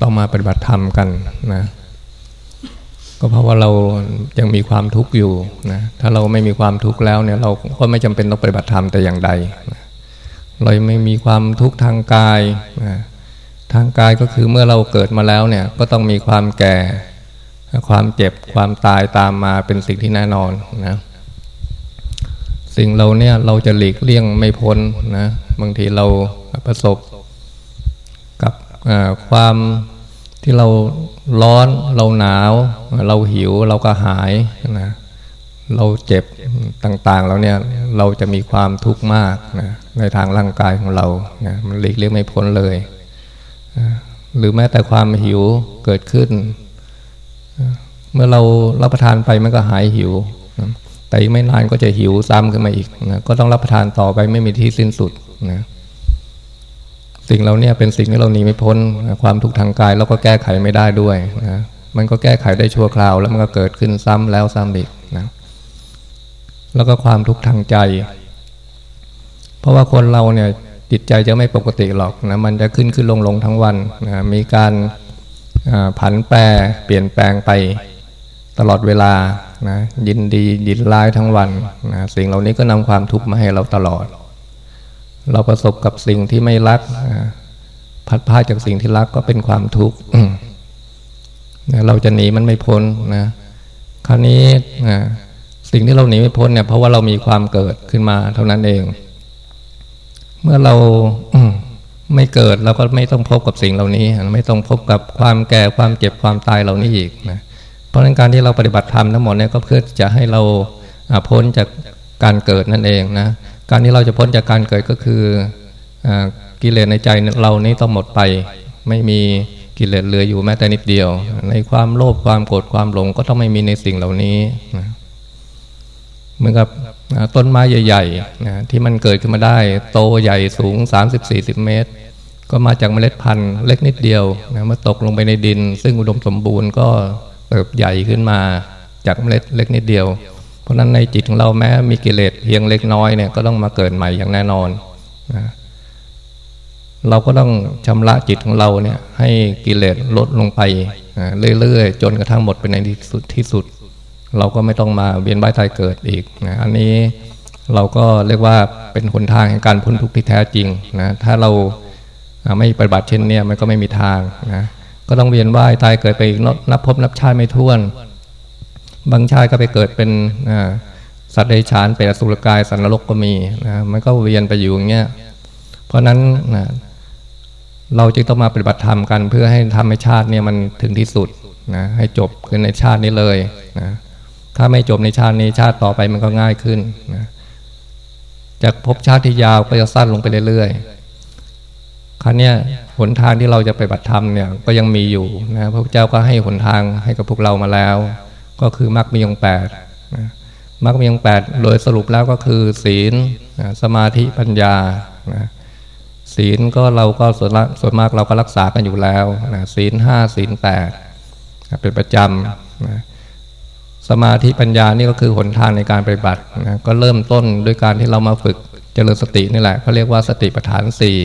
ต้องมาปฏิบัติธรรมกันนะก็เพราะว่าเรายังมีความทุกข์อยู่นะถ้าเราไม่มีความทุกข์แล้วเนี่ยเราก็ไม่จำเป็นต้องปฏิบัติธรรมแต่อย่างใดนะเราไม่มีความทุกข์ทางกายนะทางกายก็คือเมื่อเราเกิดมาแล้วเนี่ยก็ต้องมีความแก่ ความเจ็บความตายตามมาเป็นสิ่งที่แน่นอนนะสิ่งเราเนี่ยเราจะหลีกเลี่ยงไม่พ้นนะบางทีเราประสบ ความที่เราร้อนเราหนาว เราหิวเราก็หายนะเราเจ็บต่างๆแล้วเนี่ยเราจะมีความทุกข์มากนะในทางร่างกายของเรานะมันหลีกเลี่ยงไม่พ้นเลยนะหรือแม้แต่ความหิวเกิดขึ้น เมื่อเรารับประทานไปมันก็หายหิวนะแต่อีกไม่นานก็จะหิวซ้ำขึ้นมาอีกนะก็ต้องรับประทานต่อไปไม่มีที่สิ้นสุดนะ สิ่งเราเนี่ยเป็นสิ่งที่เราหนีไม่พ้นความทุกข์ทางกายเราก็แก้ไขไม่ได้ด้วยนะมันก็แก้ไขได้ชั่วคราว แล้วมันก็เกิดขึ้นซ้ำแล้วซ้ำอีกนะแล้วก็ความทุกข์ทางใจ เพราะว่าคนเราเนี่ยจิตใจจะไม่ปกติหรอกนะมันจะขึ้นขึ้นลงลงทั้งวันนะมีการผันแปรเปลี่ยนแปลงไปตลอดเวลานะยินดียินร้ายทั้งวันนะสิ่งเหล่านี้ก็นำความทุกข์มาให้เราตลอด เราประสบกับสิ่งที่ไม่รักพัดพาจากสิ่งที่รักก็เป็นความทุกข์เราจะหนีมันไม่พ้นนะคราวนี้สิ่งที่เราหนีไม่พ้นเนี่ยเพราะว่าเรามีความเกิดขึ้นมาเท่านั้นเอง เมื่อเราไม่เกิดเราก็ไม่ต้องพบกับสิ่งเหล่านี้ ไม่ต้องพบกับความแก่ความเจ็บความตายเหล่านี้อีกนะเพราะนั้นการที่เราปฏิบัติธรรมทั้งหมดเนี่ยก็เพื่อจะให้เราพ้นจากการเกิดนั่นเองนะ การที่เราจะพ้นจากการเกิดก็คืออกิเลสในใจเรานี้ต้องหมดไป ไม่มีกิเลสเหลืออยู่แม้แต่นิดเดียว ในความโลภความโกรธความหลงก็ต้องไม่มีในสิ่งเหล่านี้เหมือนกับต้นไม้ใหญ่ๆที่มันเกิดขึ้นมาได้ โตใหญ่สูง 30-40 เมตร ก็มาจากเมล็ดพันธุ์เล็กนิดเดียวนะมาตกลงไปในดิน ซึ่งอุดมสมบูรณ์ก็เติบใหญ่ขึ้นมาจากเมล็ดเล็กนิดเดียว ราะนั้นในจิตของเราแม้มีกิเลสเพียงเล็กน้อยเนี่ยก็ต้องมาเกิดใหม่อย่างแน่นอนนะเราก็ต้องชำระจิตของเราเนี่ยให้กิเลสลดลงไปเรื่อยๆ จนกระทั่งหมดไปในที่สุดที่สุด เราก็ไม่ต้องมาเวียนว่ายตายเกิดอีกนะอันนี้เราก็เรียกว่าเป็นหนทางแห่งการพ้นทุกข์ที่แท้จริงนะถ้าเราไม่ปฏิบัติเช่นนี้มันก็ไม่มีทางนะก็ต้องเวียนว่ายตายเกิดไปอีกนับพบนับชาติไม่ท้วน บางชาติก็ไปเกิดเป็นสัตว์เดชานเป็นอสุรกายสันนรกก็มีนะมันก็เวียนไปอยู่อย่างเงี้ยเพราะนั้นนะเราจึงต้องมาปฏิบัติธรรมกัน เพื่อให้ทำให้ชาติเนี่ยมันถึงที่สุดนะให้จบขึ้นในชาตินี้เลยนะถ้าไม่จบในชาตินี้ชาติต่อไปมันก็ง่ายขึ้นนะจากภพชาติที่ยาวก็จะสั้นลงไปเรื่อยๆ ครั้นี้หนทางที่เราจะไปบัติธรรมเนี่ยก็ยังมีอยู่นะพระพุทธเจ้าก็ให้หนทางให้กับพวกเรามาแล้ว ก็คือมรรคมีองแปดมรรคมีองแปดโดยสรุปแล้วก็คือ ศีลสมาธิปัญญาศีลก็เราก็ส่วนส่วนมากเราก็รักษากันอยู่แล้วศีลห้าศีลแปดเป็นประจำสมาธิปัญญานี่ก็คือหนทางในการปฏิบัตินะก็เริ่มต้นด้วยการที่เรามาฝึกเจริญสตินี่แหละเขาเรียกว่าสติปัฏฐานสี่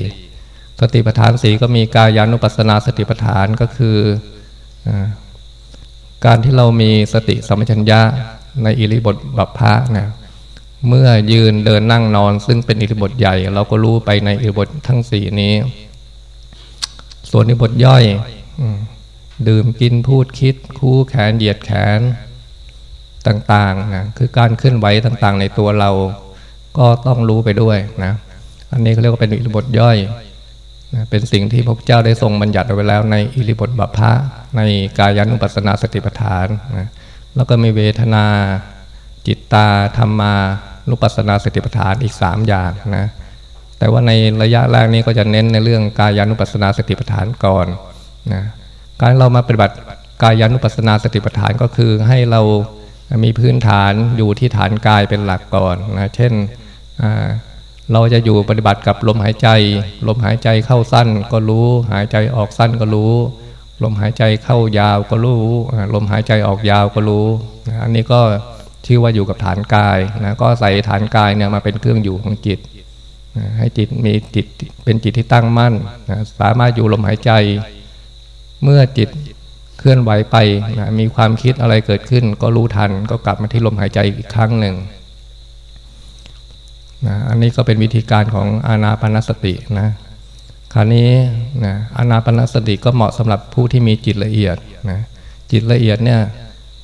สติปัฏฐานสี่ก็มีกายานุปัสสนาสติปัฏฐานก็คือ การที่เรามีสติสัมปชัญญะในอิริบทบัพพะเนี่ยเมื่อยืนเดินนั่งนอน ซึ่งเป็นอิริบทใหญ่ เราก็รู้ไปในอิริบททั้งสี่นี้ ส่วนอิริบทย่อยดื่มกินพูดคิด คู่แขนเหยียดแขนต่างๆนะคือการเคลื่อนไหวต่างๆ ในตัวเรา ก็ต้องรู้ไปด้วยนะ อันนี้เขาเรียกว่าเป็นอิริบทย่อย นะเป็นสิ่งที่พระเจ้าได้ทรงบัญญัติเอาไว้แล้วในอิริบทบัพพะในกายันุปัสสนาสติปัฏฐานนะแล้วก็มีเวทนา จิตตาธรรมานุปัสสนาสติปัฏฐานอีกสามอย่างนะแต่ว่าในระยะแรกนี้ก็จะเน้นในเรื่องกายานุปัสสนาสติปัฏฐานก่อนนะการเรามาปฏิบัติกายานุปัสสนาสติปัฏฐานก็คือให้เรามีพื้นฐานอยู่ที่ฐานกายเป็นหลักก่อนนะเช่น เราจะอยู่ปฏิบัติกับลมหายใจ ลมหายใจเข้าสั้นก็รู้ หายใจออกสั้นก็รู้ ลมหายใจเข้ายาวก็รู้ ลมหายใจออกยาวก็รู้ อันนี้ก็ชื่อว่าอยู่กับฐานกายนะก็ใส่ฐานกายเนี่ยมาเป็นเครื่องอยู่ของจิต ให้จิตมีจิตเป็นจิตที่ตั้งมั่นนะสามารถอยู่ลมหายใจ เมื่อจิตเคลื่อนไหวไปนะมีความคิดอะไรเกิดขึ้น ก็รู้ทันก็กลับมาที่ลมหายใจอีกครั้งหนึ่ง นะอันนี้ก็เป็นวิธีการของอานาปนสตินะคราวนี้นะอานาปนสติก็เหมาะสำหรับผู้ที่มีจิตละเอียดนะจิตละเอียดเนี่ย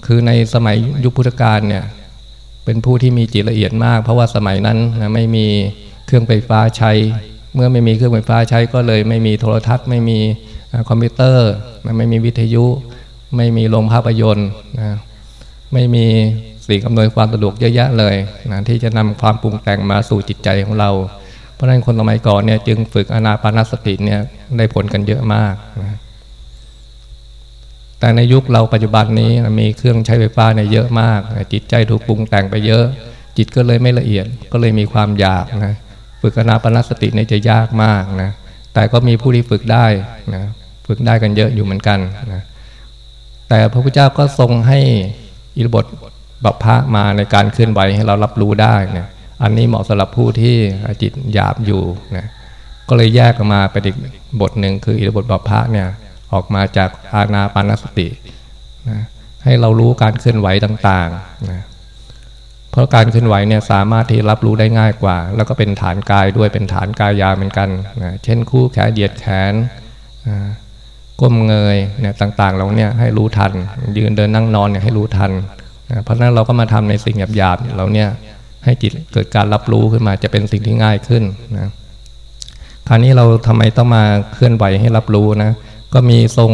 คือในสมัยยุคพุทธกาลเนี่ยเป็นผู้ที่มีจิตละเอียดมาก เพราะว่าสมัยนั้นนะไม่มีเครื่องไฟฟ้าใช้ เมื่อไม่มีเครื่องไฟฟ้าใช้ก็เลยไม่มีโทรทัศน์ ไม่มีคอมพิวเตอร์ไม่มีวิทยุ ไม่มีโรงภาพยนตร์นะไม่มี สิ่งอำนวยความสะดวกเยอะแยะเลยนะที่จะนำความปรุงแต่งมาสู่จิตใจของเรา เพราะฉะนั้นคนสมัยก่อนเนี่ยจึงฝึกอนาปานสติเนี่ยได้ผลกันเยอะมากนะแต่ในยุคเราปัจจุบันนี้มีเครื่องใช้ไฟฟ้าเนี่ยเยอะมาก จิตใจถูกปรุงแต่งไปเยอะ จิตก็เลยไม่ละเอียดก็เลยมีความอยากนะฝึกอนาปานสติเนี่ยจะยากมากนะแต่ก็มีผู้ที่ฝึกได้นะฝึกได้กันเยอะอยู่เหมือนกันนะแต่พระพุทธเจ้าก็ทรงให้อิรบท บัพพะมาในการเคลื่อนไหวให้เรารับรู้ได้นะอันนี้เหมาะสำหรับผู้ที่จิตหยาบอยู่นะก็เลยแยกออกมาเป็นอีกบทหนึ่งคืออิรบทบัพพะเนี่ยออกมาจากอาณาปานสตินะให้เรารู้การเคลื่อนไหวต่างๆนะเพราะการเคลื่อนไหวเนี่ยสามารถที่รับรู้ได้ง่ายกว่า แล้วก็เป็นฐานกายด้วยเป็นฐานกายยาเหมือนกันนะเช่นคู่แขนเหยียดแขนก้มเงยเนี่ยต่างๆเราเนี่ยให้รู้ทัน ยืนเดินนั่งนอนเนี่ยให้รู้ทัน เพราะนั้นเราก็มาทำในสิ่งหยาบๆเราเนี่ยให้จิตเกิดการรับรู้ขึ้นมาจะเป็นสิ่งที่ง่ายขึ้นนะคราวนี้เราทำไมต้องมาเคลื่อนไหวให้รับรู้นะ ก็มีทรง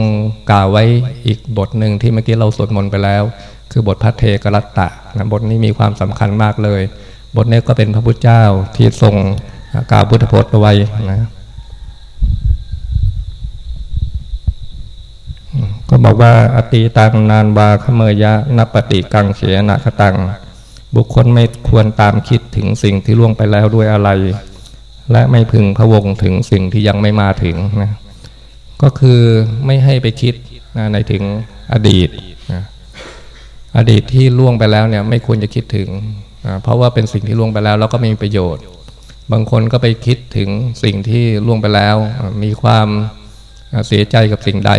กล่าวไว้อีกบทหนึ่งที่เมื่อกี้เราสวดมนต์ไปแล้ว คือบทพระเทกรัตตะนะบทนี้มีความสำคัญมากเลย บทนี้ก็เป็นพระพุทธเจ้าที่ทรงกล่าวพุทธพจน์เอาไว้นะ ก็บอกว่าอติตังนานวาขเมยะนปฏิกังเสียนะคตัง บุคคลไม่ควรตามคิดถึงสิ่งที่ล่วงไปแล้วด้วยอะไร และไม่พึงพะวงถึงสิ่งที่ยังไม่มาถึงนะก็คือไม่ให้ไปคิดนะในถึงอดีตนะอดีตที่ล่วงไปแล้วเนี่ยไม่ควรจะคิดถึงนะเพราะว่าเป็นสิ่งที่ล่วงไปแล้วแล้วก็ไม่มีประโยชน์ บางคนก็ไปคิดถึงสิ่งที่ล่วงไปแล้ว มีความเสียใจกับสิ่งใด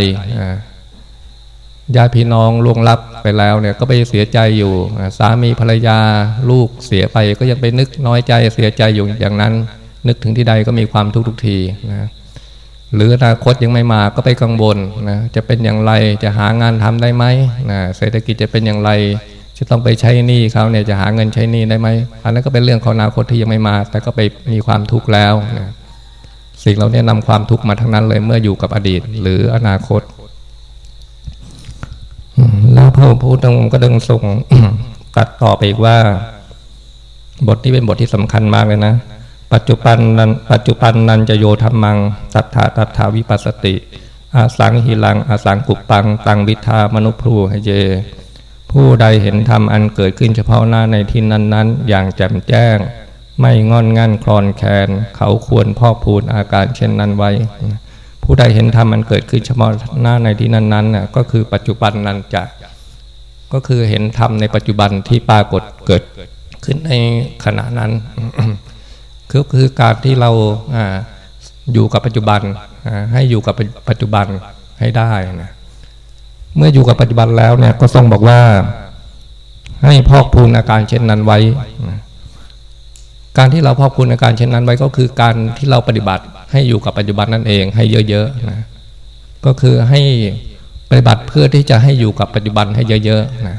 ญาติพี่น้องล่วงลับไปแล้วเนี่ยก็ไปเสียใจอยู่ สามีภรรยาลูกเสียไปก็ยังไปนึกน้อยใจเสียใจอยู่อย่างนั้น นึกถึงที่ใดก็มีความทุกข์ทุกทีนะหรืออนาคตยังไม่มาก็ไปกังวลนะจะเป็นอย่างไรจะหางานทำได้ไหมนะเศรษฐกิจจะเป็นอย่างไร จะต้องไปใช้หนี้เขาเนี่ยจะหาเงินใช้หนี้ได้ไหมอันนั้นก็เป็นเรื่องของอนาคตที่ยังไม่มา แต่ก็ไปมีความทุกข์แล้วนะสิ่งเราเนี่ยนำความทุกข์มาทั้งนั้นเลยเมื่ออยู่กับอดีต หรืออนาคต แล้พระพุทธองค์ก็ดึงส่งตัดต่อไปอีกว่า บทที่เป็นบทที่สำคัญมากเลยนะ ปัจจุบันนั้นปัจจุบันนันจะโยธรรมังตัทธาตัทธาวิปัสสติอาสังหิลังอาสังกุปปัง ตังวิทามนุพรูหเย ผู้ใดเห็นธรรมอันเกิดขึ้นเฉพาะหน้าในที่นั้นๆ อย่างแจ่มแจ้ง ไม่งอนงันคลอนแคลนเขาควรพ่อพูนอาการเช่นนั้นไว้ ผู้ใดเห็นธรรมอันเกิดขึ้นเฉพาะหน้าในที่นั้นๆน่ะก็คือปัจจุบันนันจะ ก็คือเห็นธรรมในปัจจุบันที่ปรากฏเกิดขึ้นในขณะนั้นคือคือการที่เราอยู่กับปัจจุบันให้อยู่กับปัจจุบันให้ได้นะเมื่ออยู่กับปัจจุบันแล้วเนี่ยก็ทรงบอกว่า ให้พอกพูนอาการเช่นนั้นไว้การที่เราพอกพูนอาการเช่นนั้นไว้ก็คือการที่เราปฏิบัติให้อยู่กับปัจจุบันนั่นเองให้เยอะๆนะก็คือให้ ปฏิบัติเพื่อที่จะให้อยู่กับปัจจุบันให้เยอะๆนะ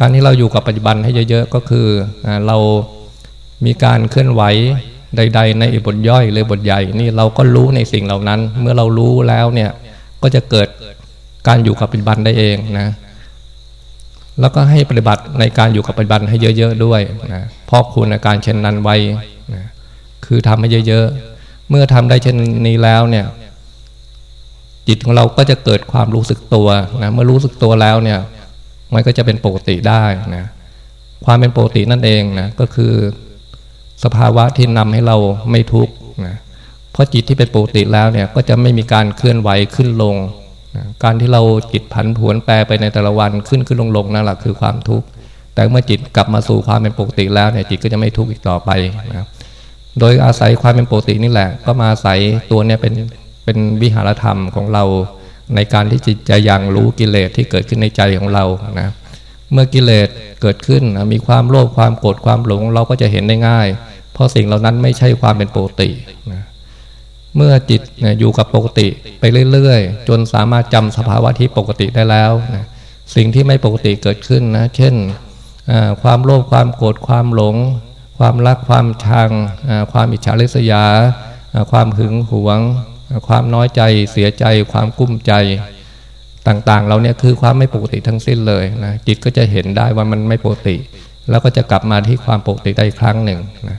การที่เราอยู่กับปัจจุบันให้เยอะๆ ก็คือเรามีการเคลื่อนไหวใด ๆ ในบทย่อยหรือบทใหญ่นี่เราก็รู้ในสิ่งเหล่านั้น เมื่อเรารู้แล้วเนี่ยก็จะเกิดการอยู่กับปัจจุบันได้เองนะแล้วก็ให้ปฏิบัติในการอยู่กับปัจจุบันให้เยอะ ๆ ด้วยนะพอกคุณอาการเช่นนั้นไว้นะคือทำให้เยอะๆ เมื่อทำได้เช่นนี้แล้วเนี่ย จิตของเราก็จะเกิดความรู้สึกตัวนะเมื่อรู้สึกตัวแล้วเนี่ยมันก็จะเป็นปกติได้นะความเป็นปกตินั่นเองนะก็คือสภาวะที่นำให้เราไม่ทุกข์นะเพราะจิตที่เป็นปกติแล้วเนี่ยก็จะไม่มีการเคลื่อนไหวขึ้นลงนะการที่เราจิตผันผวนแปรไปในแต่ละวันขึ้นขึ้นลงลงนั่นแหละคือความทุกข์แต่เมื่อจิตกลับมาสู่ความเป็นปกติแล้วเนี่ยจิตก็จะไม่ทุกข์อีกต่อไปนะโดยอาศัยความเป็นปกตินี่แหละ ก็มาอาศัยตัวเนี่ยเป็น เป็นวิหารธรรมของเราในการที่จิตจะยังรู้กิเลสที่เกิดขึ้นในใจของเรานะเมื่อกิเลสเกิดขึ้นมีความโลภความโกรธความหลงเราก็จะเห็นได้ง่าย เพราะสิ่งเหล่านั้นไม่ใช่ความเป็นปกตินะเมื่อจิตอยู่กับปกติไปเรื่อยๆ จนสามารถจำสภาวะที่ปกติได้แล้วนะสิ่งที่ไม่ปกติเกิดขึ้นนะ เช่นความโลภความโกรธความหลง ความรักความชังความอิจฉาริษยา ความหึงหวง ความน้อยใจเสียใจความกุ้มใจต่างๆ เราเนี่ยคือความไม่ปกติทั้งสิ้นเลยนะจิตก็จะเห็นได้ว่ามันไม่ปกติ แล้วก็จะกลับมาที่ความปกติได้อีกครั้งหนึ่งนะ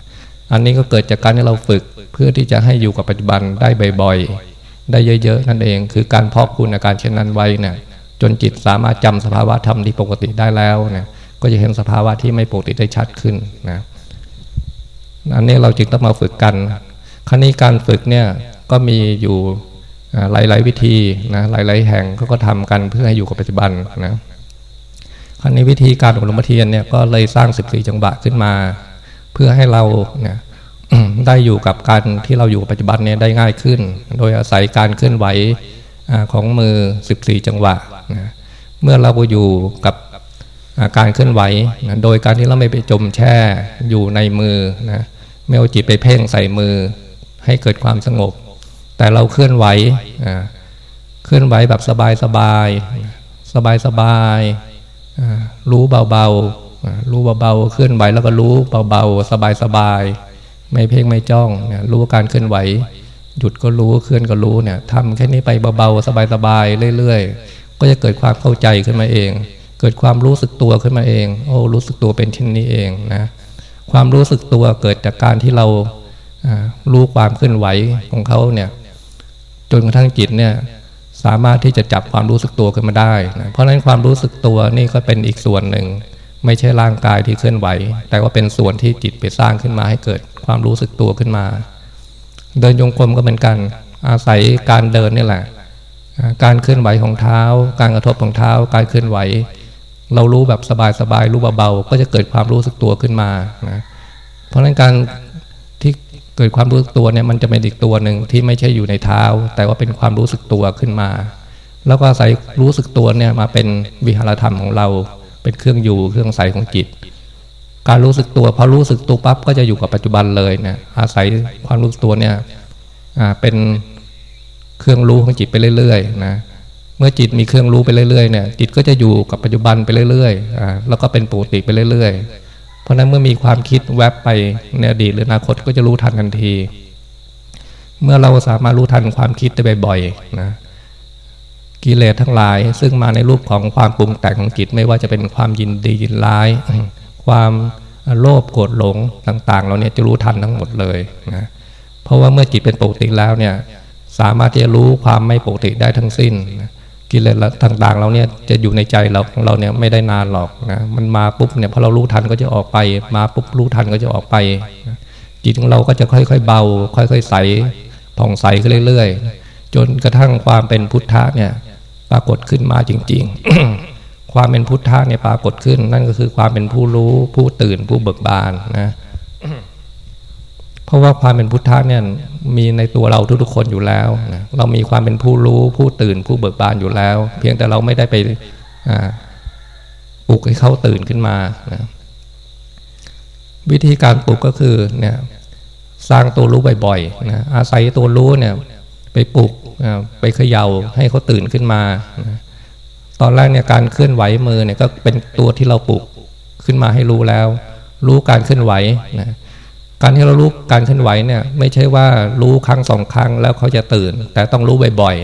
อันนี้ก็เกิดจากการที่เราฝึกเพื่อที่จะให้อยู่กับปัจจุบันได้บ่อยๆ ได้เยอะๆ นั่นเอง คือการพอกคุณอาการเช่นนั้นไว้เนี่ยจนจิตสามารถจำสภาวะธรรมที่ปกติได้แล้วเนี่ยก็จะเห็นสภาวะที่ไม่ปกติได้ชัดขึ้นนะอันนี้เราจึงต้องมาฝึกกันครั้นี้การฝึกเนี่ย ก็มีอยู่หลาย ๆ วิธีนะหลาย ๆ แห่งก็ก็ทำกันเพื่อให้อยู่กับปัจจุบันนะครั้นี้วิธีการอบรมเทียนเนี่ยก็เลยสร้าง 14 จังหวะขึ้นมา เพื่อให้เราเนี่ยได้อยู่กับการที่เราอยู่กับปัจจุบันเนี่ยได้ง่ายขึ้น โดยอาศัยการเคลื่อนไหวของมือ 14 จังหวะนะเมื่อเราอยู่กับการเคลื่อนไหวนะโดยการที่เราไม่ไปจมแช่อยู่ในมือนะไม่เอาจิตไปเพ่งใส่มือ ให้เกิดความสงบ แต่เราเคลื่อนไหวเคลื่อนไหวแบบสบายสบายสบายสบายรู้เบาๆรู้เบาๆเคลื่อนไหวแล้วก็รู้เบาๆสบายสบายไม่เพ่งไม่จ้องเนี่ยรู้การเคลื่อนไหว หยุดก็รู้เคลื่อนก็รู้เนี่ยทำแค่นี้ไปเบาๆสบายๆเรื่อยๆ ก็จะเกิดความเข้าใจขึ้นมาเอง เกิดความรู้สึกตัวขึ้นมาเอง โอ้รู้สึกตัวเป็นเช่นนี้เองนะความรู้สึกตัวเกิดจากการที่เรารู้ความเคลื่อนไหวของเขาเนี่ย จนกระทั่งจิตเนี่ยสามารถที่จะจับความรู้สึกตัวขึ้นมาได้นะเพราะฉะนั้นความรู้สึกตัวนี่ก็เป็นอีกส่วนหนึ่ง ไม่ใช่ร่างกายที่เคลื่อนไหว แต่ว่าเป็นส่วนที่จิตไปสร้างขึ้นมาให้เกิดความรู้สึกตัวขึ้นมา เดินยงกลมก็เป็นการอาศัยการเดินนี่แหละ การเคลื่อนไหวของเท้า การกระทบของเท้า การเคลื่อนไหว เรารู้แบบสบายๆรู้เบาๆก็จะเกิดความรู้สึกตัวขึ้นมานะเพราะฉะนั้นการ เกิดความรู้สึกตัวเนี่ยมันจะเป็นอีกตัวหนึ่งที่ไม่ใช่อยู่ในเท้า แต่ว่าเป็นความรู้สึกตัวขึ้นมา แล้วก็ใส่รู้สึกตัวเนี่ยมาเป็นวิหารธรรมของเรา เป็นเครื่องอยู่เครื่องใสของจิต การรู้สึกตัวพอรู้สึกตัวปั๊บก็จะอยู่กับปัจจุบันเลยเนะอาศัยความรู้สึกตัวเนี่ยเป็นเครื่องรู้ของจิตไปเรื่อยๆนะเมื่อจิตมีเครื่องรู้ไปเรื่อยๆเนี่ยจิตก็จะอยู่กับปัจจุบันไปเรื่อยๆแล้วก็เป็นปกติไปเรื่อยๆ เพราะนั้นเมื่อมีความคิดแวบไปในอดีตหรืออนาคตก็จะรู้ทันทันที เมื่อเราสามารถรู้ทันความคิดได้บ่อยๆนะกิเลสทั้งหลาย ซึ่งมาในรูปของความปรุงแต่งของจิตไม่ว่าจะเป็นความยินดียินร้าย ความโลภโกรธหลงต่างๆ เราเนี่ยจะรู้ทันทั้งหมดเลยนะเพราะว่าเมื่อจิตเป็นปกติแล้วเนี่ยสามารถที่จะรู้ความไม่ปกติได้ทั้งสิ้นนะ กิเลสต่างๆเราเนี่ยจะอยู่ในใจเราของเราเนี่ยไม่ได้นานหรอกนะมันมาปุ๊บเนี่ยพอเรารู้ทันก็จะออกไป มาปุ๊บรู้ทันก็จะออกไปจิตของเราก็จะค่อย ๆ เบา ค่อย ๆ ใสผ่องใสขึ้นเรื่อย ๆ จนกระทั่งความเป็นพุทธะเนี่ยปรากฏขึ้นมาจริง ๆ ความเป็นพุทธะเนี่ยปรากฏขึ้น นั่นก็คือความเป็นผู้รู้ผู้ตื่นผู้เบิกบานนะ เพราะว่าความเป็นพุทธะเนี่ยมีในตัวเราทุกๆคนอยู่แล้วนะเรามีความเป็นผู้รู้ผู้ตื่นผู้เบิกบานอยู่แล้ว เพียงแต่เราไม่ได้ไปปลุกให้เขาตื่นขึ้นมานะวิธีการปลุกก็คือเนี่ยสร้างตัวรู้บ่อยๆนะอาศัยตัวรู้เนี่ยไปปลุกไปเขย่าให้เขาตื่นขึ้นมานะตอนแรกเนี่ยการเคลื่อนไหวมือเนี่ยก็เป็นตัวที่เราปลุกขึ้นมาให้รู้แล้ว รู้การเคลื่อนไหวนะ การที่เรารู้การเคลื่อนไหวเนี่ยไม่ใช่ว่ารู้ครั้งสองครั้งแล้วเขาจะตื่น แต่ต้องรู้บ่อย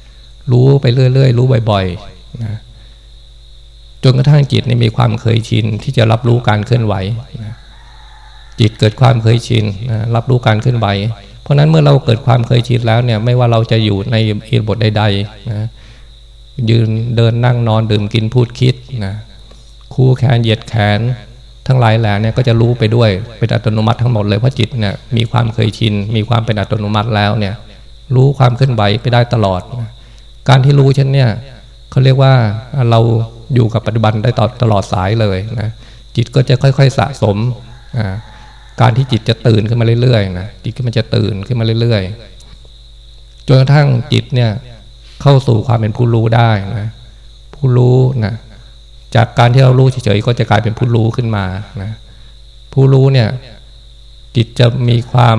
ๆ รู้ไปเรื่อยๆ รู้บ่อยๆนะจนกระทั่งจิตนี่มีความเคยชินที่จะรับรู้การเคลื่อนไหวนะจิตเกิดความเคยชินนะรับรู้การเคลื่อนไหว เพราะนั้นเมื่อเราเกิดความเคยชินแล้วเนี่ยไม่ว่าเราจะอยู่ในอิบทใดๆนะยืนเดินนั่งนอนดื่มกินพูดคิดนะคู่แขนเหยียดแขน ทั้งหลายแหล่เนี่ยก็จะรู้ไปด้วยเป็นอัตโนมัติทั้งหมดเลยเพราะจิตเนี่ยมีความเคยชิน มีความเป็นอัตโนมัติแล้วเนี่ยรู้ความเคลื่อนไหวไปได้ตลอด การที่รู้เช่นเนี่ยเขาเรียกว่าเราอยู่กับปัจจุบันได้ตลอดตลอดสายเลยนะจิตก็จะค่อย ๆสะสมการที่จิตจะตื่นขึ้นมาเรื่อยๆนะจิตก็มันจะตื่นขึ้นมาเรื่อยๆจนกระทั่งจิตเนี่ยเข้าสู่ความเป็นผู้รู้ได้นะผู้รู้นะ จากการที่เรารู้เฉยๆก็จะกลายเป็นผู้รู้ขึ้นมานะผู้รู้เนี่ยจิตจะมีความ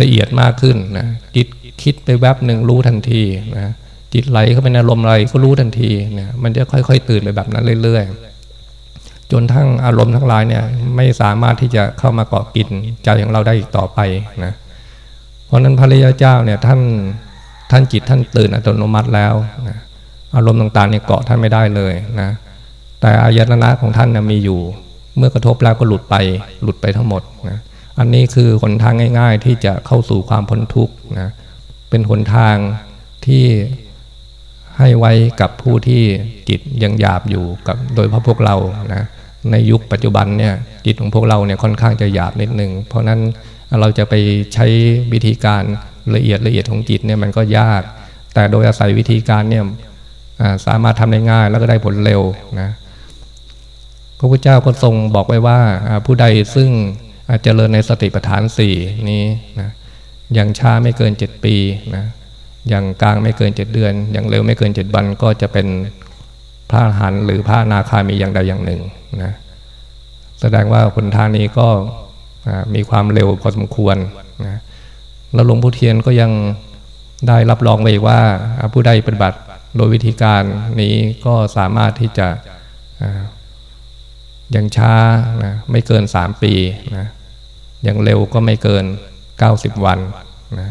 ละเอียดมากขึ้นนะจิตคิดไปแวบหนึ่งรู้ทันทีนะจิตไหลเข้าไปในอารมณ์อะไรก็รู้ทันทีนะมันจะค่อย ๆ ตื่นไปแบบนั้นเรื่อย ๆ จนทั้งอารมณ์ทั้งหลายเนี่ยไม่สามารถที่จะเข้ามาเกาะกินใจของเราได้อีกต่อไปนะเพราะนั้นพระริยเจ้าเนี่ยท่านท่านจิตท่านตื่นอัตโนมัติแล้วนะอารมณ์ต่างๆเนี่ยเกาะท่านไม่ได้เลยนะ แต่อายตนะของท่านนะมีอยู่ เมื่อกระทบแล้วก็หลุดไปหลุดไปทั้งหมดนะอันนี้คือหนทางง่าย ๆ ที่จะเข้าสู่ความพ้นทุกข์นะเป็นหนทางที่ให้ไว้กับผู้ที่จิตยังหยาบอยู่กับโดยเพราะพวกเรานะในยุคปัจจุบันเนี่ยจิตของพวกเราเนี่ยค่อนข้างจะหยาบนิดหนึ่งเพราะนั้นเราจะไปใช้วิธีการละเอียดละเอียดของจิตเนี่ยมันก็ยาก แต่โดยอาศัยวิธีการเนี่ยสามารถทำได้ง่ายแล้วก็ได้ผลเร็วนะ พระพุทธเจ้าก็ทรงบอกไว้ว่าผู้ใดซึ่งเจริญในสติปัฏฐานสี่นี้นะอย่างช้าไม่เกินเจ็ดปีนะอย่างกลางไม่เกินเจ็ดเดือน อย่างเร็วไม่เกินเจ็ดวันก็จะเป็นพระอรหันต์หรือพระนาคามีอย่างใดอย่างหนึ่งนะแสดงว่าคนทางนี้ก็มีความเร็วพอสมควรนะแล้วหลวงพ่อเทียนก็ยังได้รับรองไว้ว่าผู้ใดปฏิบัติโดยวิธีการนี้ก็สามารถที่จะ ย่างช้านะไม่เกินสามปีนะย่างเร็วก็ไม่เกินเก้าสิบวันนะ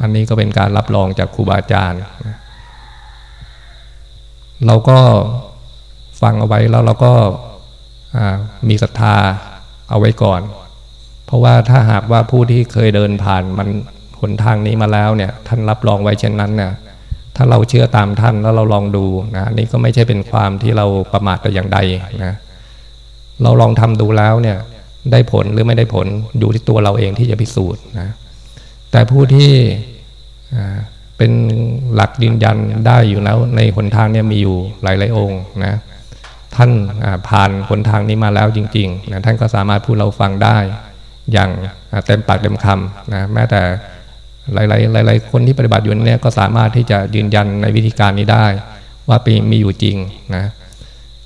อันนี้ก็เป็นการรับรองจากครูบาอาจารย์นะเราก็ฟังเอาไว้แล้วเราก็มีศรัทธาเอาไว้ก่อน เพราะว่าถ้าหากว่าผู้ที่เคยเดินผ่านมันหนทางนี้มาแล้วเนี่ยท่านรับรองไว้เช่นนั้นเนี่ยถ้าเราเชื่อตามท่านแล้วเราลองดูนะนี่ก็ไม่ใช่เป็นความที่เราประมาทแต่อย่างใดนะ เราลองทำดูแล้วเนี่ยได้ผลหรือไม่ได้ผลอยู่ที่ตัวเราเองที่จะพิสูจน์นะแต่ผู้ที่เป็นหลักยืนยันได้อยู่แล้ว ในหนทางเนี่ยมีอยู่หลายๆองค์นะท่านผ่านหนทางนี้มาแล้วจริงๆนะท่านก็สามารถพูดเราฟังได้อย่างเต็มปากเต็มคำนะแม้แต่หลายๆหลาย ๆ คนที่ปฏิบัติอยู่นี่ก็สามารถที่จะยืนยันในวิธีการนี้ได้ ว่ามีอยู่จริงนะ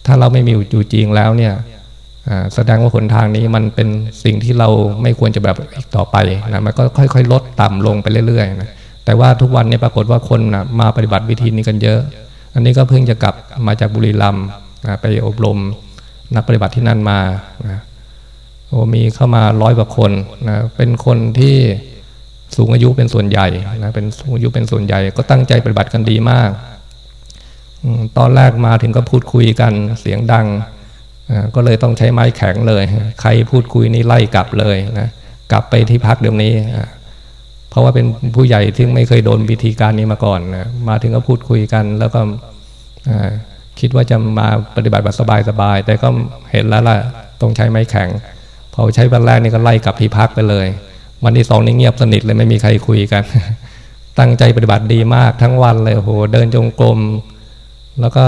ถ้าเราไม่มีอยู่จริงแล้วเนี่ย แสดงว่าหนทางนี้มันเป็นสิ่งที่เราไม่ควรจะแบบอีกต่อไปนะมันก็ค่อย ๆ ลดต่ำลงไปเรื่อยๆนะแต่ว่าทุกวันนี้ปรากฏว่าคนนะมาปฏิบัติวิธีนี้กันเยอะ อันนี้ก็เพิ่งจะกลับมาจากบุรีรัมย์ไปอบรมนักปฏิบัติที่นั่นมานะโอ้มีเข้ามาร้อยกว่าคนนะเป็นคนที่สูงอายุเป็นส่วนใหญ่นะเป็นสูงอายุเป็นส่วนใหญ่ ก็ตั้งใจปฏิบัติกันดีมาก ตอนแรกมาถึงก็พูดคุยกันเสียงดัง ก็เลยต้องใช้ไม้แข็งเลย ใครพูดคุยนี่ไล่กลับเลยนะกลับไปที่พักเดี๋ยวนี้ เพราะว่าเป็นผู้ใหญ่ที่ไม่เคยโดนวิธีการนี้มาก่อนนะมาถึงก็พูดคุยกันแล้วก็คิดว่าจะมาปฏิบัติแบบสบายๆแต่ก็เห็นแล้วล่ะต้องใช้ไม้แข็งพอใช้วันแรกนี่ก็ไล่กลับที่พักไปเลย วันที่สองนี่เงียบสนิทเลยไม่มีใครคุยกัน ตั้งใจปฏิบัติดีมากทั้งวันเลยโหเดินจงกรม แล้วก็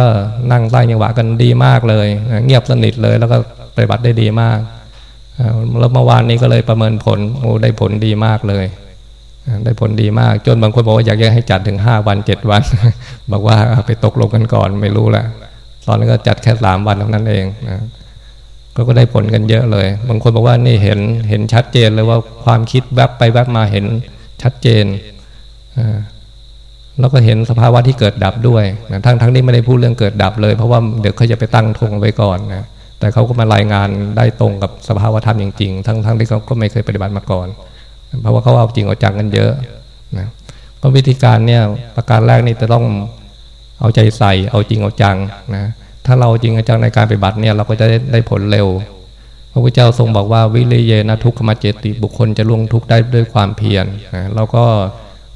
นั่งสร้างจังหวะกันดีมากเลย เงียบสนิทเลยแล้วก็ปฏิบัติได้ดีมากแล้วเมื่อวานนี้ก็เลยประเมินผลโอ้ได้ผลดีมากเลย ได้ผลดีมาก จนบางคนบอกว่าอยากให้จัดถึงห้าวันเจ็ดวัน บอกว่าไปตกลงกันก่อนไม่รู้แหละตอนนั้นก็จัดแค่สามวันเท่านั้นเองนะก็ก็ได้ผลกันเยอะเลย บางคนบอกว่านี่เห็นเห็นชัดเจนเลยว่าความคิดแวบไปแวบมาเห็นชัดเจน แล้วก็เห็นสภาวะที่เกิดดับด้วยนะทั้งทั้งนี้ไม่ได้พูดเรื่องเกิดดับเลย เพราะว่าเดี๋ยวเขาจะไปตั้งธงไว้ก่อนนะแต่เขาก็มารายงานได้ตรงกับสภาวะธรรมจริงๆทั้งทั้งที่เขาก็ไม่เคยปฏิบัติมาก่อน เพราะว่าเขาเอาจริงเอาจังกันเยอะนะก็วิธีการเนี่ยประการแรกนี่จะต้องเอาใจใส่เอาจริงเอาจังนะถ้าเราจริงเอาจังในการปฏิบัติเนี่ยเราก็จะได้ได้ผลเร็วพระพุทธเจ้าทรงบอกว่าวิริเยนะทุกขมเจติบุคคลจะล่วงทุกข์ได้ด้วยความเพียรนะเราก็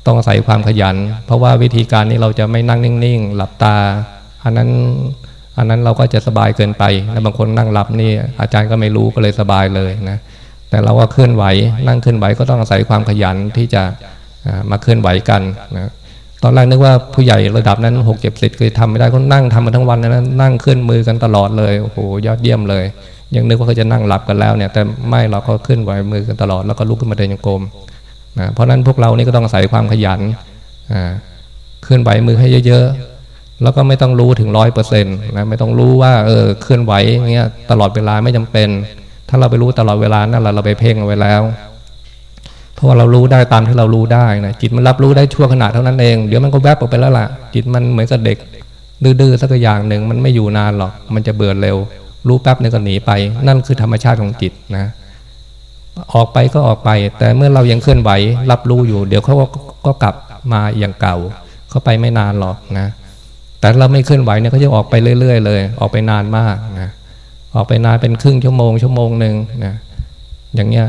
ต้องอาศัยความขยัน เพราะว่าวิธีการนี้เราจะไม่นั่งนิ่งๆ หลับตา อันนั้นอันนั้นเราก็จะสบายเกินไปแล้วบางคนนั่งหลับนี่อาจารย์ก็ไม่รู้ก็เลยสบายเลยนะแต่เราก็เคลื่อนไหวนั่งเคลื่อนไหวก็ต้องอาศัยความขยันที่จะมาเคลื่อนไหวกันนะตอนแรกนึกว่าผู้ใหญ่ระดับนั้นหกเจ็ดสิบเคยทำไม่ได้ก็นั่งทำมาทั้งวันนะนั่งเคลื่อนมือกันตลอดเลยโอ้โหยอดเยี่ยมเลยยังนึกว่าเขาจะนั่งหลับกันแล้วเนี่ยแต่ไม่เราก็เคลื่อนไหวมือกันตลอดแล้วก็ลุกขึ้นมาเดินโยกม นะเพราะนั้นพวกเรานี่ก็ต้องอาศัยความขยันเคลื่อนไหวมือให้เยอะๆ แล้วก็ไม่ต้องรู้ถึงร้อยเปอร์เซ็นต์นะไม่ต้องรู้ว่าเออเคลื่อนไหวเงี้ยตลอดเวลาไม่จำเป็น ถ้าเราไปรู้ตลอดเวลานั่นแหละเราไปเพ่งเอาไว้แล้ว เพราะว่าเรารู้ได้ตามที่เรารู้ได้นะจิตมันรับรู้ได้ชั่วขณะเท่านั้นเองเดี๋ยวมันก็แวบออกไปแล้วล่ะ จิตมันเหมือนกับเด็กดื้อๆสักอย่างหนึ่งมันไม่อยู่นานหรอกมันจะเบื่อเร็ว รู้แป๊บนึงก็หนีไป นั่นคือธรรมชาติของจิตนะ ออกไปก็ออกไป แต่เมื่อเรายังเคลื่อนไหวรับรู้อยู่ เดี๋ยวเขาก็กลับมาอย่างเก่า เขาไปไม่นานหรอกนะ แต่เราไม่เคลื่อนไหวเนี่ยเขาจะออกไปเรื่อย ๆ เลย ออกไปนานมากนะออกไปนานเป็นครึ่งชั่วโมงชั่วโมงหนึ่งนะอย่างเงี้ย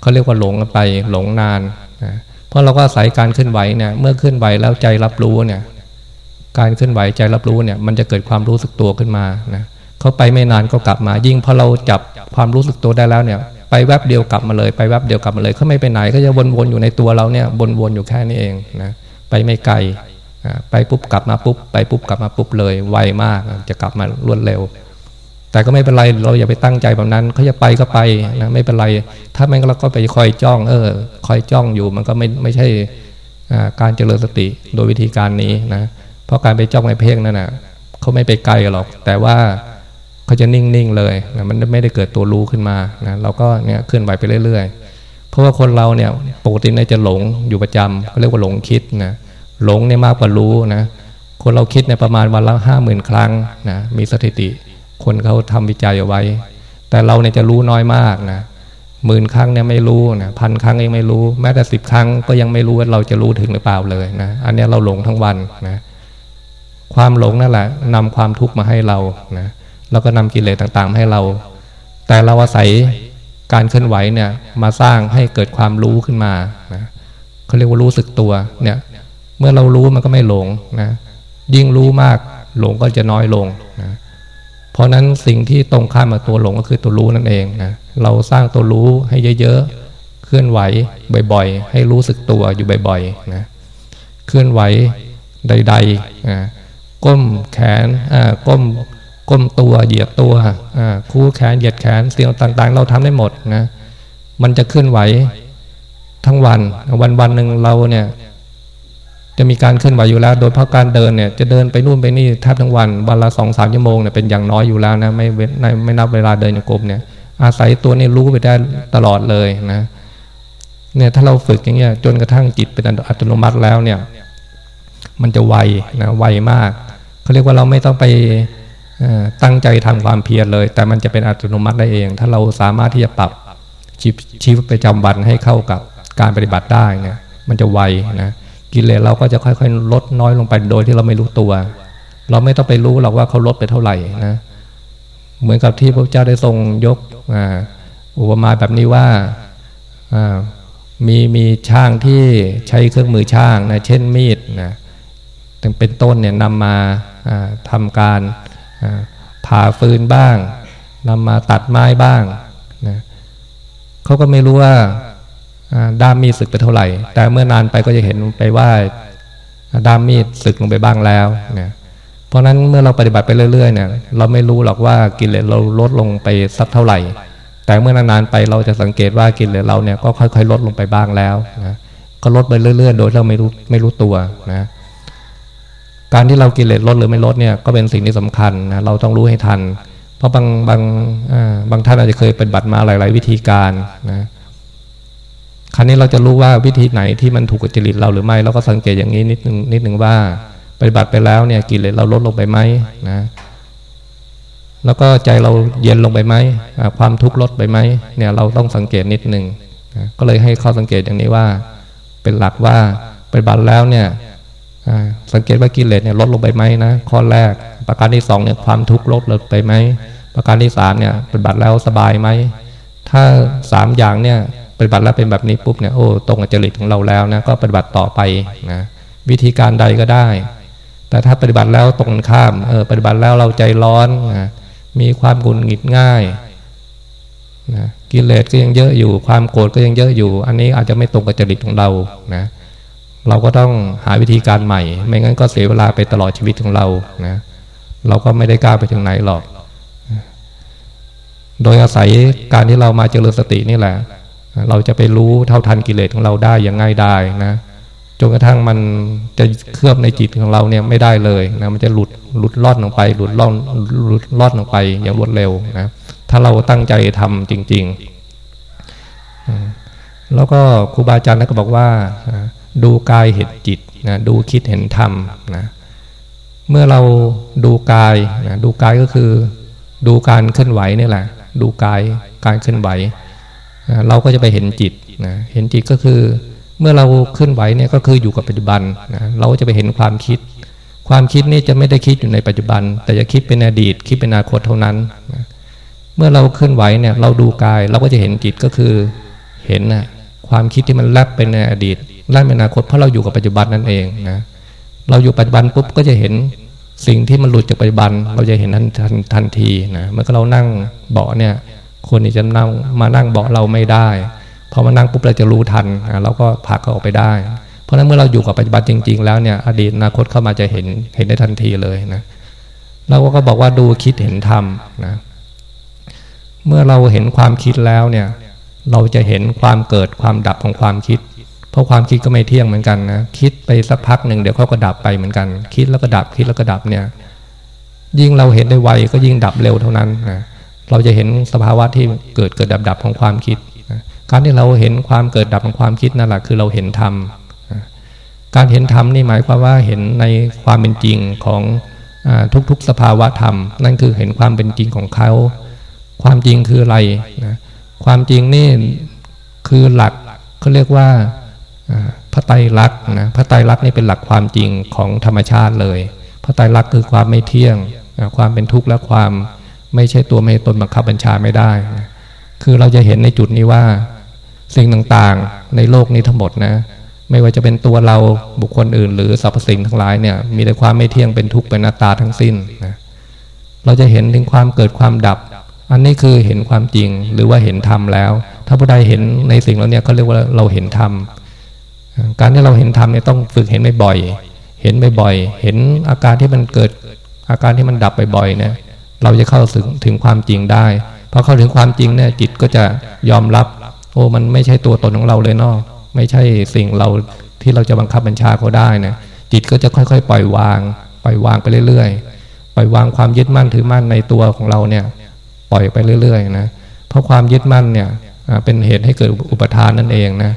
เขาเรียกว่าหลงไปหลงนานนะเพราะเราก็อาศัยการเคลื่อนไหวเนี่ยเมื่อเคลื่อนไหวแล้วใจรับรู้เนี่ย การเคลื่อนไหวใจรับรู้เนี่ย มันจะเกิดความรู้สึกตัวขึ้นมานะเขาไปไม่นานก็กลับมา ยิ่งพอเราจับความรู้สึกตัวได้แล้วเนี่ย ไปแวบเดียวกลับมาเลย ไปแวบเดียวกลับมาเลยเขาไม่ไปไหนก็จะวนๆอยู่ในตัวเราเนี่ยวนๆอยู่แค่นี้เองนะไปไม่ไกลไปปุ๊บกลับมาปุ๊บไปปุ๊บกลับมาปุ๊บเลยไวมากจะกลับมารวดเร็ว แต่ก็ไม่เป็นไรเราอย่าไปตั้งใจแบบนั้นเขาจะไปก็ไปนะไม่เป็นไร ถ้าไม่เราก็ไปคอยจ้อง เออ คอยจ้องอยู่มันก็ไม่ไม่ใช่การเจริญสติโดยวิธีการนี้นะเพราะการไปจ้องไปเพ่งนั่นนะเขาไม่ไปไกลหรอก แต่ว่า เขาจะนิ่งๆเลยนะมันไม่ได้เกิดตัวรู้ขึ้นมานะเราก็เนี่ยเคลื่อนไหวไปเรื่อย ๆ เพราะว่าคนเราเนี่ยปกติเนี่ยจะหลงอยู่ประจำเขาเรียกว่าหลงคิดนะหลงเนี่ยมากกว่ารู้นะคนเราคิดเนี่ยประมาณวันละห้าหมื่นครั้งนะมีสถิติ คนเขาทำวิจัยเอาไว้ แต่เราเนี่ยจะรู้น้อยมากนะหมื่นครั้งเนี่ยไม่รู้นะพันครั้งยังไม่รู้ แม้แต่สิบครั้งก็ยังไม่รู้ว่าเราจะรู้ถึงหรือเปล่าเลยนะอันนี้เราหลงทั้งวันนะความหลงนั่นแหละนำความทุกข์มาให้เรานะ แล้วก็นำกิเลสต่างๆมาให้เรา แต่เราอาศัยการเคลื่อนไหวเนี่ยมาสร้างให้เกิดความรู้ขึ้นมานะเขาเรียกว่ารู้สึกตัวเนี่ย เมื่อเรารู้มันก็ไม่หลงนะยิ่งรู้มากหลงก็จะน้อยลงนะเพราะนั้นสิ่งที่ตรงข้ามกับตัวหลงก็คือตัวรู้นั่นเองนะเราสร้างตัวรู้ให้เยอะๆเคลื่อนไหวบ่อยๆ ให้รู้สึกตัวอยู่บ่อยๆนะเคลื่อนไหวใดๆนะก้มแขนก้ม ก้มตัวเหยียดตัวคู่แขนเหยียดแขนเสิ่งต่างๆ เราทำได้หมดนะมันจะเคลื่อนไหวทั้งวันวันวันหนึ่งเราเนี่ยจะมีการเคลื่อนไหวอยู่แล้ว โดยเพราะการเดินเนี่ยจะเดินไปนู่นไปนี่แทบทั้งวันวันละสองสามชั่วโมงเนี่ยเป็นอย่างน้อยอยู่แล้วนะไม่ไม่นับเวลาเดินอย่างกลมเนี่ย อาศัยตัวนี้รู้ไปได้ตลอดเลยนะเนี่ยถ้าเราฝึกอย่างเงี้ยจนกระทั่งจิตเป็นอัตโนมัติแล้วเนี่ย มันจะไวนะไวมากเขาเรียกว่าเราไม่ต้องไป ตั้งใจทำความเพียรเลย แต่มันจะเป็นอัตโนมัติได้เอง ถ้าเราสามารถที่จะปรับชีวิตประจำวันให้เข้ากับการปฏิบัติได้เนี่ยมันจะไวนะกิเลสเราก็จะค่อยๆ ลดน้อยลงไปโดยที่เราไม่รู้ตัว เราไม่ต้องไปรู้หรอกว่าเขาลดไปเท่าไหร่นะเหมือนกับที่พระเจ้าได้ทรงยกอุปมาแบบนี้ว่ามีมีช่างที่ใช้เครื่องมือช่างนะเช่นมีดนะเป็นต้นเนี่ยนำมาทำการ ผ่าฟืนบ้างนำมาตัดไม้บ้างนะเขาก็ไม่รู้ว่าด้ามมีดสึกไปเท่าไหร่ แต่เมื่อนานไปก็จะเห็นไปว่าด้ามมีดสึกลงไปบ้างแล้วเนี่ยเพราะนั้นเมื่อเราปฏิบัติไปเรื่อยๆเนี่ยเราไม่รู้หรอกว่ากิเลสเราลดลงไปสักเท่าไหร่ แต่เมื่อนานๆไปเราจะสังเกตว่ากิเลสเราเนี่ยก็ค่อยๆ ลดลงไปบ้างแล้วนะก็ลดไปเรื่อยๆ โดยเราไม่รู้ไม่รู้ตัวนะ การที่เรากิเลสลดหรือไม่ลดเนี่ยก็เป็นสิ่งที่สำคัญนะเราต้องรู้ให้ทัน เพราะบางบางบางท่านอาจจะเคยเปฏิบัติมาหลาย ๆ วิธีการนะครั้นี้เราจะรู้ว่าวิธีไหนที่มันถูกกับจริตเราหรือไม่เราก็สังเกตอย่างนี้นิดนึงนิดนึงว่าปฏิบัติไปแล้วเนี่ยกิเลสเราลดลงไปไหมนะแล้วก็ใจเราเย็นลงไปไหมความทุกข์ลดไปไหมเนี่ยเราต้องสังเกตนิดนึงนะก็เลยให้ข้อสังเกตอย่างนี้ว่า เป็นหลักว่าปฏิบัติแล้วเนี่ย สังเกตว่ากิเลสเนี่ยลดลงไปไหมนะข้อแรก ประการที่สองเนี่ยความทุกข์ลดลงไปไหมประการที่สามเนี่ยปฏิบัติแล้วสบายไหมถ้าสามอย่างเนี่ยปฏิบัติแล้วเป็นแบบนี้ปุ๊บเนี่ยโอ้ตรงกับจริตของเราแล้วนะก็ปฏิบัติต่อไปนะวิธีการใดก็ได้ แต่ถ้าปฏิบัติแล้วตรงข้ามเออปฏิบัติแล้วเราใจร้อนนะมีความกุนหงิดง่ายนะกิเลสก็ยังเยอะอยู่ ความโกรธก็ยังเยอะอยู่ อันนี้อาจจะไม่ตรงกับจริตของเรานะ เราก็ต้องหาวิธีการใหม่ ไม่งั้นก็เสียเวลาไปตลอดชีวิตของเรานะเราก็ไม่ได้กล้าไปถึงไหนหรอก โดยอาศัยการที่เรามาเจริญสตินี่แหละ เราจะไปรู้เท่าทันกิเลสของเราได้อย่างง่ายดายนะจนกระทั่งมันจะเคลือบในจิตของเราเนี่ยไม่ได้เลยนะมันจะหลุดหลุดลอดลงไป หลุดลอนหลุดลอดลงไปอย่างรวดเร็วนะถ้าเราตั้งใจทำจริง ๆ แล้วก็ครูบาอาจารย์ก็บอกว่า ดูกายเห็นจิตนะดูคิดเห็นธรรมนะเมื่อเราดูกายนะดูกายก็คือ ดูการเคลื่อนไหวนี่แหละ ดูกายการเคลื่อนไหวนะเราก็จะไปเห็นจิตนะเห็นจิตก็คือ เมื่อเราเคลื่อนไหวเนี่ยก็คืออยู่กับปัจจุบันนะเราก็จะไปเห็นความคิด ความคิดนี่จะไม่ได้คิดอยู่ในปัจจุบัน แต่จะคิดเป็นอดีต คิดเป็นอนาคตเท่านั้นนะเมื่อเราเคลื่อนไหวเนี่ยเราดูกายเราก็จะเห็นจิตก็คือเห็นนะ ความคิดที่มันแลบเป็นในอดีตแลบเป็นอนาคตเพราะเราอยู่กับปัจจุบันนั่นเองนะเราอยู่ปัจจุบันปุ๊บก็จะเห็นสิ่งที่มันหลุดจากปัจจุบัน เราจะเห็นทันทันทันทีนะเมื่อเรานั่งเบาะเนี่ยคนที่จะนั่งมานั่งเบาะเราไม่ได้พอมานั่งปุ๊บเราจะรู้ทันเราก็ผลักเขาออกไปได้ เพราะฉะนั้นเมื่อเราอยู่กับปัจจุบันจริง ๆ แล้วเนี่ยอดีตอนาคตเข้ามาจะเห็นเห็นได้ทันทีเลยนะเราก็บอกว่าดูคิดเห็นธรรมนะเมื่อเราเห็นความคิดแล้วเนี่ย เราจะเห็นความเกิดความดับของความคิด เพราะความคิดก็ไม่เที่ยงเหมือนกันนะคิดไปสักพักหนึ่งเดี๋ยวเขาก็ดับไปเหมือนกัน คิดแล้วก็ดับคิดแล้วก็ดับเนี่ยยิ่งเราเห็นได้ไวก็ยิ่งดับเร็วเท่านั้นนะเราจะเห็นสภาวะที่เกิดเกิดดับดับของความคิดการที่เราเห็นความเกิดดับของความคิดนั่นแหละคือเราเห็นธรรมการเห็นธรรมนี่หมายความว่าเห็นในความเป็นจริงของทุกๆสภาวะธรรม นั่นคือเห็นความเป็นจริงของเขา ความจริงคืออะไรนะ ความจริงนี่คือหลักเขาเรียกว่าพระไตรลักษณ์นะพระไตรลักษณ์นี่เป็นหลักความจริงของธรรมชาติเลย พระไตรลักษณ์คือความไม่เที่ยง ความเป็นทุกข์และความไม่ใช่ตัวไม่ตนบังคับบัญชาไม่ได้ คือเราจะเห็นในจุดนี้ว่าสิ่งต่างๆในโลกนี้ทั้งหมดนะ ไม่ว่าจะเป็นตัวเราบุคคลอื่น หรือสรรพสิ่งทั้งหลายเนี่ยมีแต่ความไม่เที่ยงเป็นทุกข์เป็นหน้าตาทั้งสิ้นนะเราจะเห็นถึงความเกิดความดับ อันนี้คือเห็นความจริงหรือว่าเห็นธรรมแล้ว ถ้าผู้ใดเห็นในสิ่งเราเนี่ยเขาเรียกว่าเราเห็นธรรมการที่เราเห็นธรรมเนี่ยต้องฝึกเห็นบ่อยๆเห็นบ่อยๆเห็นอาการที่มันเกิดอาการที่มันดับบ่อยๆเนี่ยเราจะเข้าถึงถึงความจริงได้พอเข้าถึงความจริงเนี่ยจิตก็จะยอมรับ โอ้มันไม่ใช่ตัวตนของเราเลยเนาะไม่ใช่สิ่งเราที่เราจะบังคับบัญชาเขาได้นะจิตก็จะค่อยๆ ปล่อยวาง ปล่อยวางไปเรื่อยๆ ปล่อยวางความยึดมั่นถือมั่นในตัวของเราเนี่ย ล่อยไปเรื่อยๆนะเพราะความยึดมั่นเนี่ยเป็นเหตุให้เกิดอุปทานนั่นเองนะ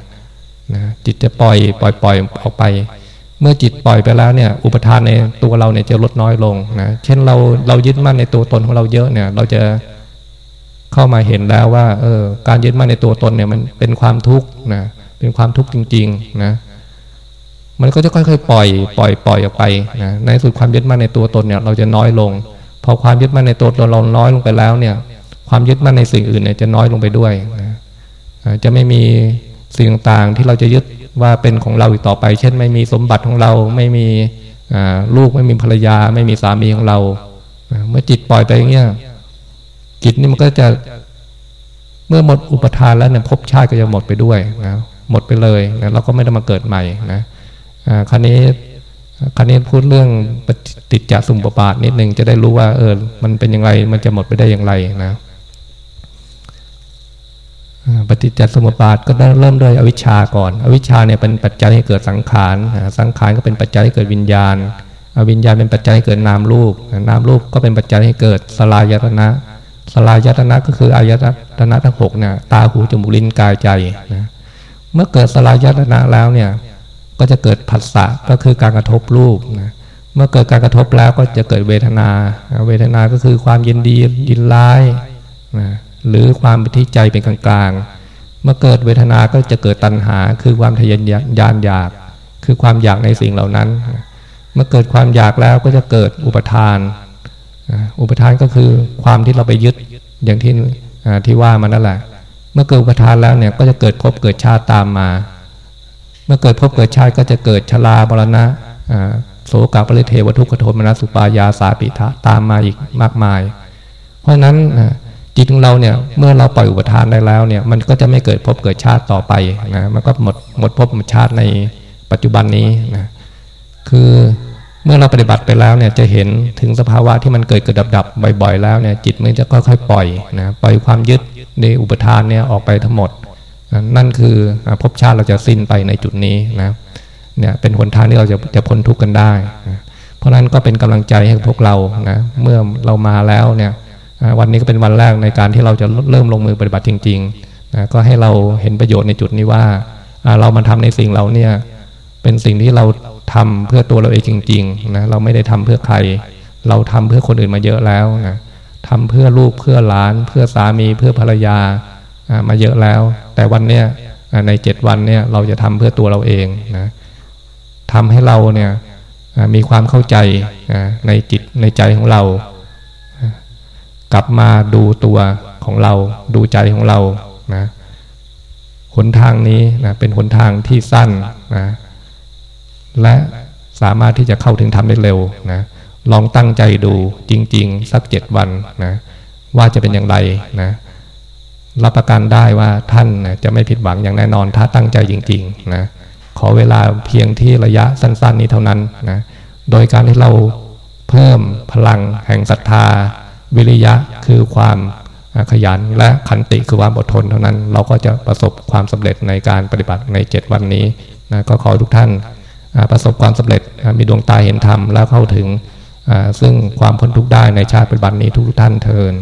นะจิตจะปล่อยปล่อยปล่อยออกไป เมื่อจิตปล่อยไปแล้วเนี่ยอุปทานในตัวเราเนี่ยจะลดน้อยลงนะเช่นเราเรายึดมั่นในตัวตนของเราเยอะเนี่ย เราจะเข้ามาเห็นแล้วว่าเออการยึดมั่นในตัวตนเนี่ยมันเป็นความทุกข์นะเป็นความทุกข์จริงๆนะมันก็จะค่อยๆปล่อย ปล่อยปล่อยออกไปนะในสุดความยึดมั่นในตัวตนเนี่ย เราจะน้อยลง อความยึดมั่นในตัวตนเราน้อยลงไปแล้วเนี่ย ความยึดมั่นในสิ่งอื่นเนี่ยจะน้อยลงไปด้วยนะจะไม่มีสิ่งต่างๆที่เราจะยึดว่าเป็นของเราอีกต่อไป เช่น ไม่มีสมบัติของเราไม่มีลูกไม่มีภรรยา ไม่มีสามีของเรา เมื่อจิตปล่อยไปอย่างเงี้ยจิตนี่มันก็จะเมื่อหมดอุปทานแล้วเนี่ยภพชาติก็จะหมดไปด้วยนะหมดไปเลยนะเราก็ไม่ได้มาเกิดใหม่นะคราวนี้ คราวนี้พูดเรื่องปฏิจจสมุปบาทนิดนึงจะได้รู้ว่าเออ มันเป็นยังไง มันจะหมดไปได้อย่างไรนะปฏิจจสมุปบาทก็เริ่มด้วยอวิชชาก่อน อวิชชาเนี่ยเป็นปัจจัยให้เกิดสังขาร สังขารก็เป็นปัจจัยให้เกิดวิญญาณ วิญญาณเป็นปัจจัยให้เกิดนามรูป นามรูปก็เป็นปัจจัยให้เกิดสลายตนะ สลายตนะก็คืออายตนะทั้งหกเนี่ย ตา หู จมูก ลิ้น กาย ใจนะ เมื่อเกิดสลายตนะแล้วเนี่ย ก็จะเกิดผัสสะก็คือการกระทบรูปนะเมื่อเกิดการกระทบแล้วก็จะเกิดเวทนา เวทนาก็คือความยินดียินร้ายนะหรือความที่ใจเป็นกลางๆ เมื่อเกิดเวทนาก็จะเกิดตัณหา คือความทะยานยานอยาก คือความอยากในสิ่งเหล่านั้น เมื่อเกิดความอยากแล้วก็จะเกิดอุปทาน อุปทานก็คือความที่เราไปยึดอย่างที่ที่ว่ามานั่นแหละ เมื่อเกิดอุปทานแล้วเนี่ยก็จะเกิดภพเกิดชาติตามมา เมื่อเกิดภพเกิดชาติก็จะเกิดชราบรณะโสกาปริเทวทุกขโทมนัสุปายาสาปิทะตามมาอีกมากมาย เพราะฉะนั้นจิตของเราเนี่ยเมื่อเราปล่อยอุปทานได้แล้วเนี่ยมันก็จะไม่เกิดภพเกิดชาติต่อไปนะมันก็หมดหมดภพหมดชาติในปัจจุบันนี้นะคือเมื่อเราปฏิบัติไปแล้วเนี่ยจะเห็นถึงสภาวะที่มันเกิดเกิดดับดับบ่อย ๆ แล้วเนี่ยจิตมันจะค่อยๆปล่อยนะปล่อยความยึดในอุปทานเนี่ยออกไปทั้งหมด นั่นคือภพชาติเราจะสิ้นไปในจุดนี้นะเนี่ยเป็นหนทางที่เราจะจะพ้นทุกข์กันได้นะเพราะนั้นก็เป็นกำลังใจให้พวกเรานะเมื่อเรามาแล้วเนี่ยวันนี้ก็เป็นวันแรกในการที่เราจะเริ่มลงมือปฏิบัติจริงๆนะก็ให้เราเห็นประโยชน์ในจุดนี้ว่า เรามาทำในสิ่งเราเนี่ยเป็นสิ่งที่เราทำเพื่อตัวเราเองจริงๆนะเราไม่ได้ทำเพื่อใคร เราทำเพื่อคนอื่นมาเยอะแล้วนะทำเพื่อลูกเพื่อหลาน เพื่อสามีเพื่อภรรยา มาเยอะแล้ว แต่วันเนี้ยในเจ็ดวันเนี่ยเราจะทำเพื่อตัวเราเองนะทำให้เราเนี่ยมีความเข้าใจในจิตในใจของเรา กลับมาดูตัวของเรา ดูใจของเรานะหนทางนี้นะเป็นหนทางที่สั้นนะและสามารถที่จะเข้าถึงธรรมได้เร็วนะลองตั้งใจดูจริง ๆ สักเจ็ดวันนะว่าจะเป็นอย่างไรนะ รับประกันได้ว่าท่านจะไม่ผิดหวังอย่างแน่นอนถ้าตั้งใจจริงๆนะขอเวลาเพียงที่ระยะสั้น ๆ นี้เท่านั้นนะโดยการที่เราเพิ่มพลังแห่งศรัทธา วิริยะคือความขยันและขันติคือความอดทนเท่านั้น เราก็จะประสบความสำเร็จในการปฏิบัติใน 7 วันนี้นะก็ขอทุกท่านประสบความสำเร็จมีดวงตาเห็นธรรมแล้วเข้าถึงซึ่งความพ้นทุกข์ได้ในชาติปัจจุบันนี้ทุกท่านเทิน